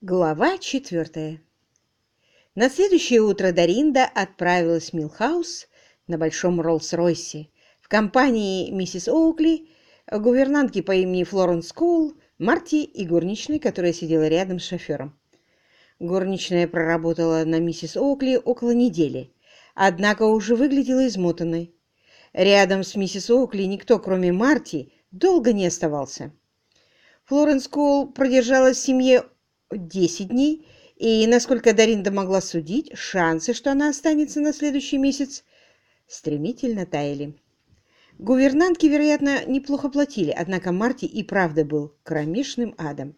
Глава четвертая. На следующее утро Даринда отправилась в Милхаус на большом Роллс-Ройсе в компании миссис Оукли, гувернантки по имени Флоренс Коул, Марти и горничной, которая сидела рядом с шофером. Горничная проработала на миссис Оукли около недели, однако уже выглядела измотанной. Рядом с миссис Оукли никто, кроме Марти, долго не оставался. Флоренс Коул продержалась в семье 10 дней, и, насколько Даринда могла судить, шансы, что она останется на следующий месяц, стремительно таяли. Гувернантки, вероятно, неплохо платили, однако Марти и правда был кромешным адом.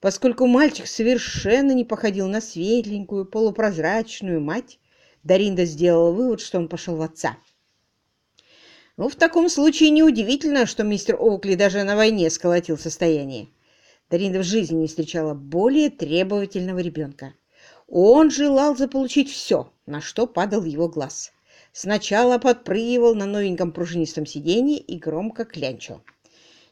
Поскольку мальчик совершенно не походил на светленькую, полупрозрачную мать, Даринда сделала вывод, что он пошел в отца. Ну, в таком случае неудивительно, что мистер Оукли даже на войне сколотил состояние. Дарина в жизни не встречала более требовательного ребенка. Он желал заполучить все, на что падал его глаз. Сначала подпрыгивал на новеньком пружинистом сиденье и громко клянчил.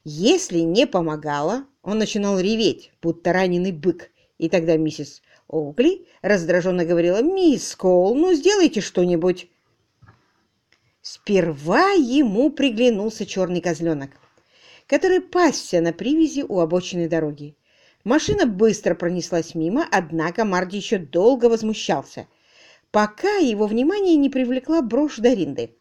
Если не помогало, он начинал реветь, будто раненый бык. И тогда миссис Оукли раздраженно говорила, «Мисс Коул, ну сделайте что-нибудь». Сперва ему приглянулся черный козленок который пасся на привязи у обочины дороги. Машина быстро пронеслась мимо, однако Марди еще долго возмущался, пока его внимание не привлекла брошь Даринды.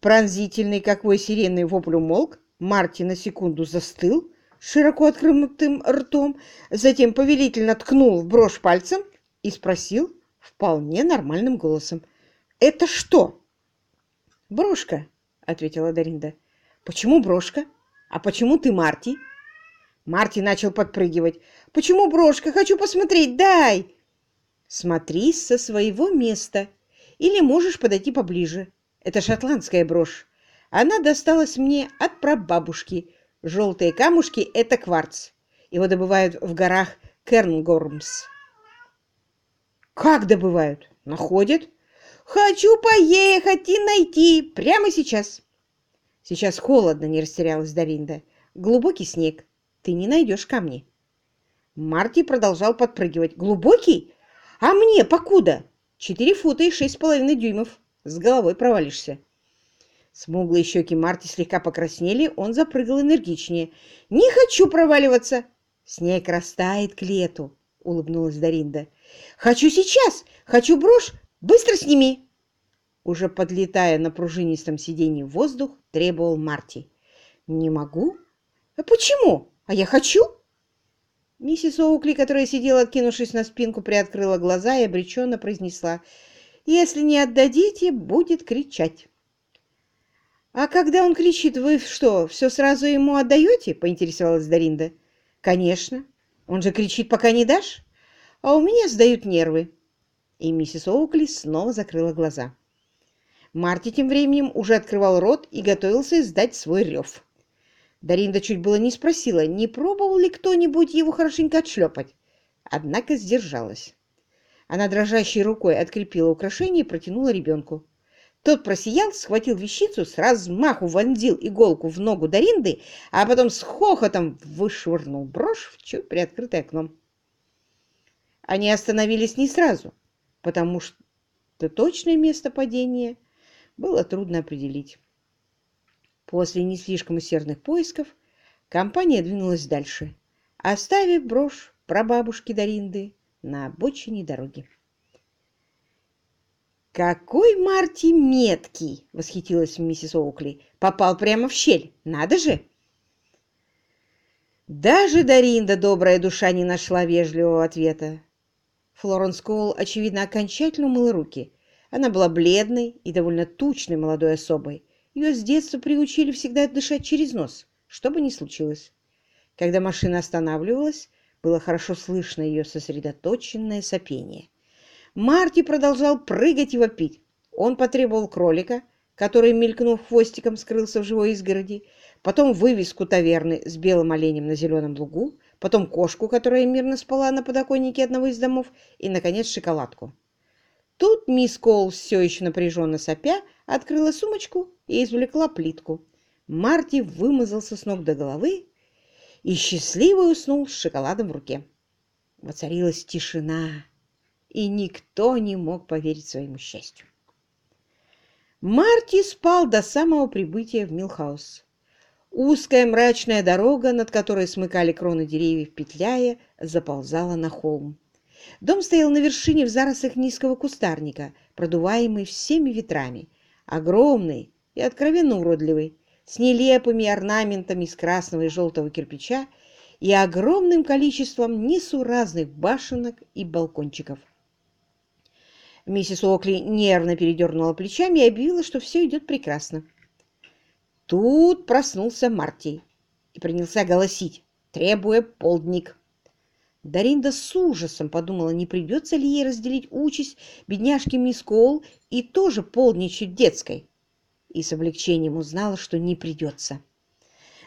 Пронзительный, как вой сирены, вопль умолк, Марти на секунду застыл, широко открытым ртом, затем повелительно ткнул в брошь пальцем и спросил вполне нормальным голосом. «Это что?» «Брошка», — ответила Даринда. «Почему брошка?» «А почему ты Марти?» Марти начал подпрыгивать. «Почему брошка? Хочу посмотреть! Дай!» «Смотри со своего места. Или можешь подойти поближе. Это шотландская брошь. Она досталась мне от прабабушки. Желтые камушки — это кварц. Его добывают в горах Кернгормс». «Как добывают? Находят?» «Хочу поехать и найти прямо сейчас». Сейчас холодно, не растерялась Даринда. Глубокий снег. Ты не найдешь камни. Марти продолжал подпрыгивать. Глубокий? А мне покуда? Четыре фута и шесть с половиной дюймов. С головой провалишься. Смуглые щеки Марти слегка покраснели, он запрыгал энергичнее. «Не хочу проваливаться!» «Снег растает к лету», — улыбнулась Даринда. «Хочу сейчас! Хочу брошь! Быстро сними!» Уже подлетая на пружинистом сиденье в воздух, требовал Марти. «Не могу? А почему? А я хочу!» Миссис Оукли, которая сидела, откинувшись на спинку, приоткрыла глаза и обреченно произнесла. «Если не отдадите, будет кричать». «А когда он кричит, вы что, все сразу ему отдаете?» — поинтересовалась Даринда. «Конечно. Он же кричит, пока не дашь. А у меня сдают нервы». И миссис Оукли снова закрыла глаза. Марти тем временем уже открывал рот и готовился издать свой рев. Даринда чуть было не спросила, не пробовал ли кто-нибудь его хорошенько отшлепать, однако сдержалась. Она дрожащей рукой открепила украшение и протянула ребенку. Тот просиял, схватил вещицу, с размаху вонзил иголку в ногу Даринды, а потом с хохотом вышвырнул брошь в чуть приоткрытое окно. Они остановились не сразу, потому что точное место падения было трудно определить. После не слишком усердных поисков компания двинулась дальше, оставив брошь прабабушки Даринды на обочине дороги. «Какой Марти меткий!» — восхитилась миссис Оукли. «Попал прямо в щель. Надо же!» Даже Даринда, добрая душа, не нашла вежливого ответа. Флоренс Коул, очевидно, окончательно умыла руки. Она была бледной и довольно тучной молодой особой. Ее с детства приучили всегда дышать через нос, что бы ни случилось. Когда машина останавливалась, было хорошо слышно ее сосредоточенное сопение. Марти продолжал прыгать и вопить. Он потребовал кролика, который, мелькнув хвостиком, скрылся в живой изгороди, потом вывеску таверны с белым оленем на зеленом лугу, потом кошку, которая мирно спала на подоконнике одного из домов, и, наконец, шоколадку. Тут мисс Коул, все еще напряженно сопя, открыла сумочку и извлекла плитку. Марти вымазался с ног до головы и счастливо уснул с шоколадом в руке. Воцарилась тишина, и никто не мог поверить своему счастью. Марти спал до самого прибытия в Милхаус. Узкая мрачная дорога, над которой смыкали кроны деревьев, петляя, заползала на холм. Дом стоял на вершине в зарослях низкого кустарника, продуваемый всеми ветрами, огромный и откровенно уродливый, с нелепыми орнаментами из красного и желтого кирпича и огромным количеством несуразных башенок и балкончиков. Миссис Окли нервно передернула плечами и объявила, что все идет прекрасно. Тут проснулся Марти и принялся голосить, требуя полдник. Даринда с ужасом подумала, не придется ли ей разделить участь бедняжки мисс Коул и тоже полдничать детской. И с облегчением узнала, что не придется.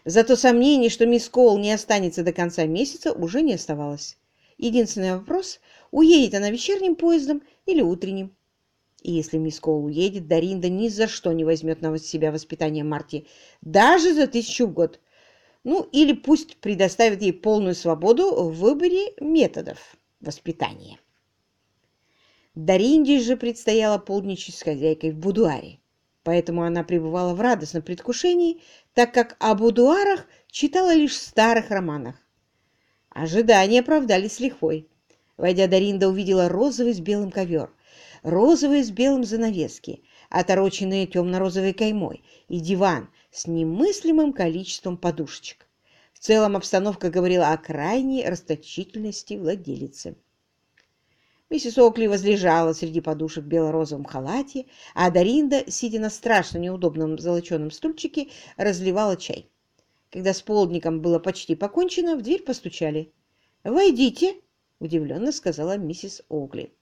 Зато сомнений, что мисс Коул не останется до конца месяца, уже не оставалось. Единственный вопрос – уедет она вечерним поездом или утренним. И если мисс Коул уедет, Даринда ни за что не возьмет на себя воспитание Марти, даже за тысячу в год. Ну, или пусть предоставит ей полную свободу в выборе методов воспитания. Даринде же предстояло полдничать с хозяйкой в будуаре, поэтому она пребывала в радостном предвкушении, так как о будуарах читала лишь в старых романах. Ожидания оправдались лихвой. Войдя, Даринда увидела розовый с белым ковер, розовые с белым занавески, отороченные темно-розовой каймой, и диван с немыслимым количеством подушечек. В целом обстановка говорила о крайней расточительности владелицы. Миссис Окли возлежала среди подушек в бело-розовом халате, а Даринда, сидя на страшно неудобном золоченом стульчике, разливала чай. Когда с полдником было почти покончено, в дверь постучали. «Войдите!» — удивленно сказала миссис Оукли.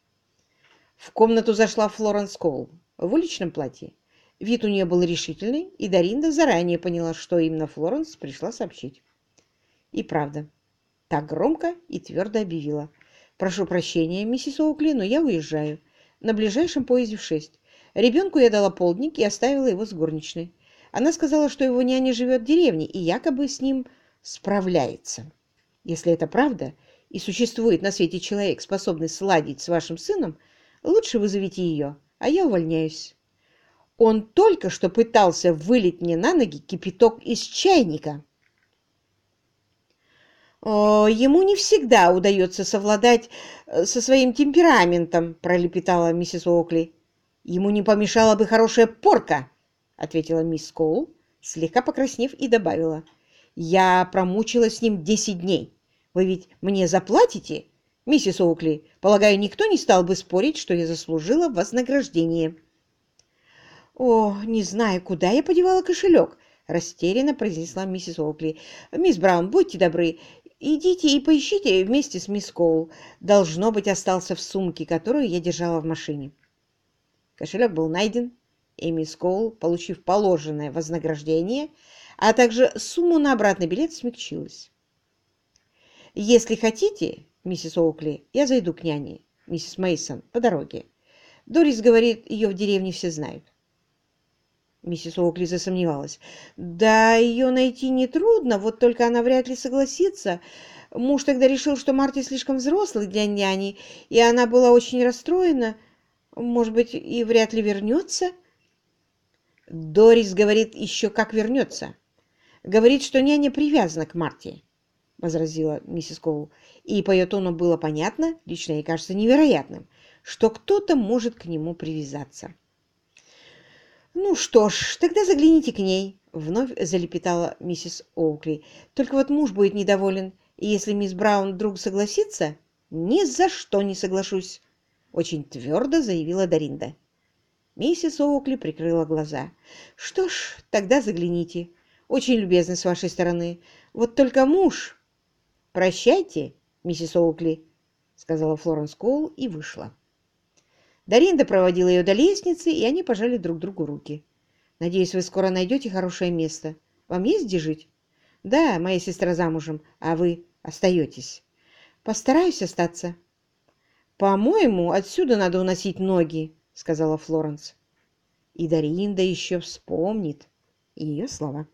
В комнату зашла Флоренс Коул в уличном платье. Вид у нее был решительный, и Даринда заранее поняла, что именно Флоренс пришла сообщить. И правда, так громко и твердо объявила. «Прошу прощения, миссис Оукли, но я уезжаю. На ближайшем поезде в шесть. Ребенку я дала полдник и оставила его с горничной. Она сказала, что его няня живет в деревне и якобы с ним справляется. Если это правда, и существует на свете человек, способный сладить с вашим сыном, лучше вызовите ее, а я увольняюсь. Он только что пытался вылить мне на ноги кипяток из чайника. О, ему не всегда удается совладать э, со своим темпераментом, пролепетала миссис Оукли. Ему не помешала бы хорошая порка. — ответила мисс Коул, слегка покраснев, и добавила. «Я промучилась с ним десять дней. Вы ведь мне заплатите, миссис Оукли? Полагаю, никто не стал бы спорить, что я заслужила вознаграждение». «О, не знаю, куда я подевала кошелек», — растерянно произнесла миссис Оукли. «Мисс Браун, будьте добры, идите и поищите вместе с мисс Коул. Должно быть, остался в сумке, которую я держала в машине». Кошелек был найден, и мисс Коул, получив положенное вознаграждение, а также сумму на обратный билет, смягчилась. «Если хотите, миссис Оукли, я зайду к няне, миссис Мейсон, по дороге. Дорис говорит, ее в деревне все знают». Миссис Оукли засомневалась. «Да, ее найти нетрудно, вот только она вряд ли согласится. Муж тогда решил, что Марти слишком взрослый для няни, и она была очень расстроена. Может быть, и вряд ли вернется?» Дорис говорит еще как вернется. Говорит, что няня привязана к Марте, — возразила миссис Коул. И по ее тону было понятно, лично ей кажется невероятным, что кто-то может к нему привязаться. «Ну что ж, тогда загляните к ней», — вновь залепетала миссис Оукли. «Только вот муж будет недоволен, и если мисс Браун вдруг согласится...» «Ни за что не соглашусь», — очень твердо заявила Даринда. Миссис Оукли прикрыла глаза. «Что ж, тогда загляните. Очень любезно с вашей стороны. Вот только муж...» «Прощайте, миссис Оукли», — сказала Флоренс Коул и вышла. Даринда проводила ее до лестницы, и они пожали друг другу руки. «Надеюсь, вы скоро найдете хорошее место. Вам есть где жить?» «Да, моя сестра замужем, а вы остаетесь». «Постараюсь остаться». «По-моему, отсюда надо уносить ноги», — сказала Флоренс. И Даринда еще вспомнит ее слова.